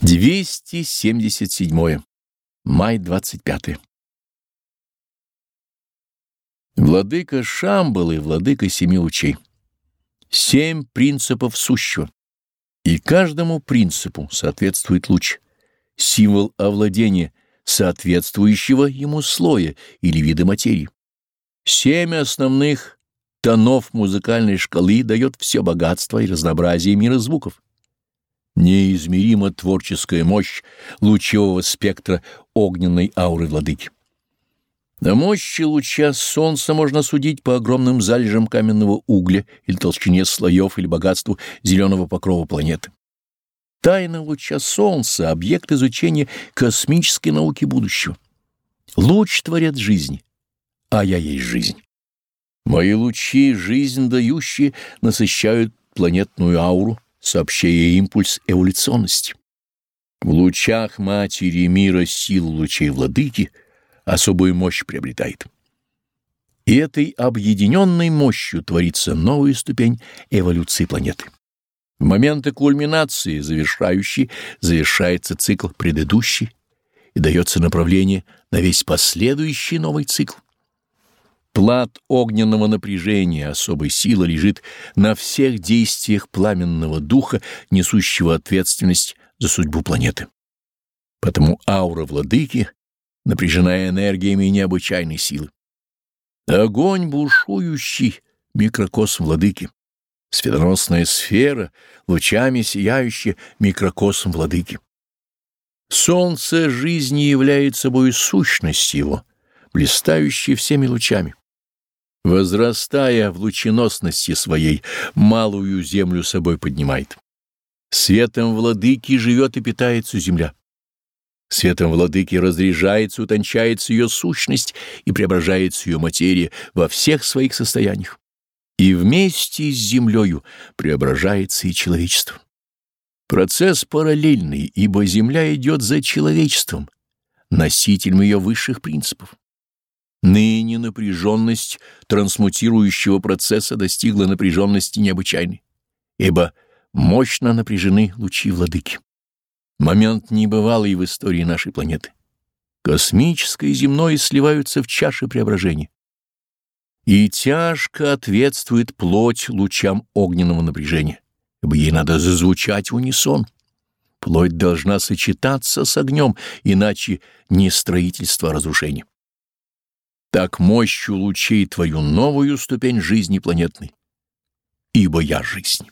277. Май 25. Владыка Шамбалы, владыка семи лучей. Семь принципов сущего. И каждому принципу соответствует луч, символ овладения соответствующего ему слоя или вида материи. Семь основных тонов музыкальной шкалы дает все богатство и разнообразие мира звуков неизмерима творческая мощь лучевого спектра огненной ауры владыки. На мощи луча солнца можно судить по огромным залежам каменного угля или толщине слоев или богатству зеленого покрова планеты. Тайна луча солнца — объект изучения космической науки будущего. Луч творят жизни, а я есть жизнь. Мои лучи, жизнь дающие, насыщают планетную ауру — сообщая импульс эволюционности. В лучах матери мира сил лучей владыки особую мощь приобретает. И этой объединенной мощью творится новая ступень эволюции планеты. В моменты кульминации, завершающей, завершается цикл предыдущий и дается направление на весь последующий новый цикл. Плат огненного напряжения особой силы лежит на всех действиях пламенного духа, несущего ответственность за судьбу планеты. Потому аура владыки напряжена энергиями необычайной силы. Огонь бушующий — микрокосм владыки. Светоносная сфера, лучами сияющая — микрокосм владыки. Солнце жизни является собой сущность его, блистающая всеми лучами возрастая в лученосности своей, малую землю собой поднимает. Светом владыки живет и питается земля. Светом владыки разряжается, утончается ее сущность и преображается ее материя во всех своих состояниях. И вместе с землею преображается и человечество. Процесс параллельный, ибо земля идет за человечеством, носителем ее высших принципов. Ныне напряженность трансмутирующего процесса достигла напряженности необычайной, ибо мощно напряжены лучи владыки. Момент небывалый в истории нашей планеты. Космическое и земное сливаются в чаше преображения. И тяжко ответствует плоть лучам огненного напряжения, ибо ей надо зазвучать в унисон. Плоть должна сочетаться с огнем, иначе не строительство, а разрушение так мощью лучей твою новую ступень жизни планетной, ибо я жизнь.